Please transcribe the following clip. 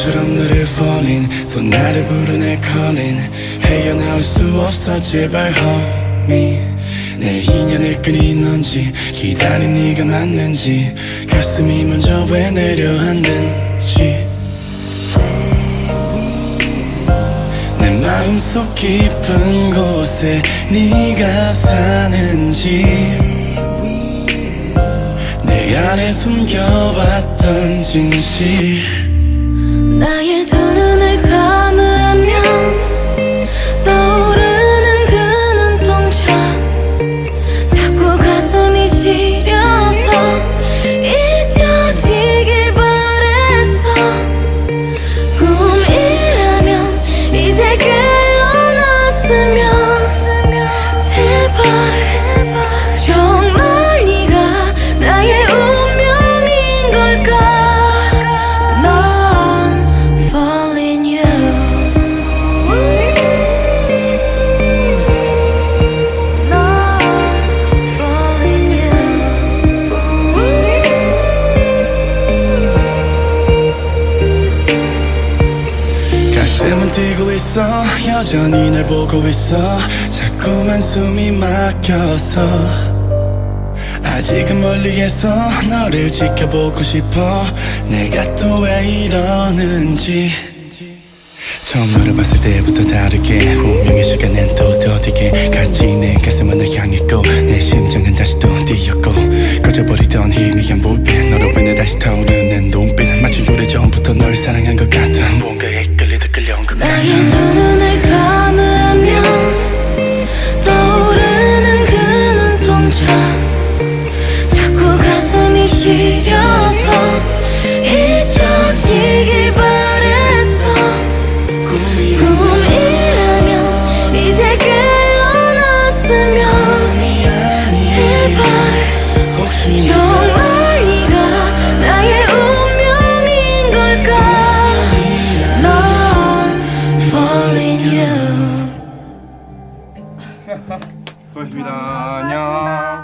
운명처럼 너를 falling 또 나를 부르네 calling 헤어나올 수 없어 제발 homie. 내 인연을 끊인 건지 기다린 네가 맞는지 가슴이 먼저 왜 내려앉는지. 내 마음속 깊은 곳에 네가 사는지. 내 안에 숨겨왔던 진실 뛰고 있어. 여전히 날 보고 있어. 자꾸만 숨이 막혀서. 아직은 멀리에서 너를 지켜보고 싶어. 내가 또 왜 이러는지. 처음 너를 봤을 때부터 다르게 운명의 시간엔 또 더디게 같이 내 가슴은 널 향했고 내 심장은 다시 또 뛰었고 꺼져버리던 희미한 불빛 너로 인해 다시 타오르는 눈빛 마치 오래 전부터 널 사랑한 것 같아 수고하셨습니다. 안녕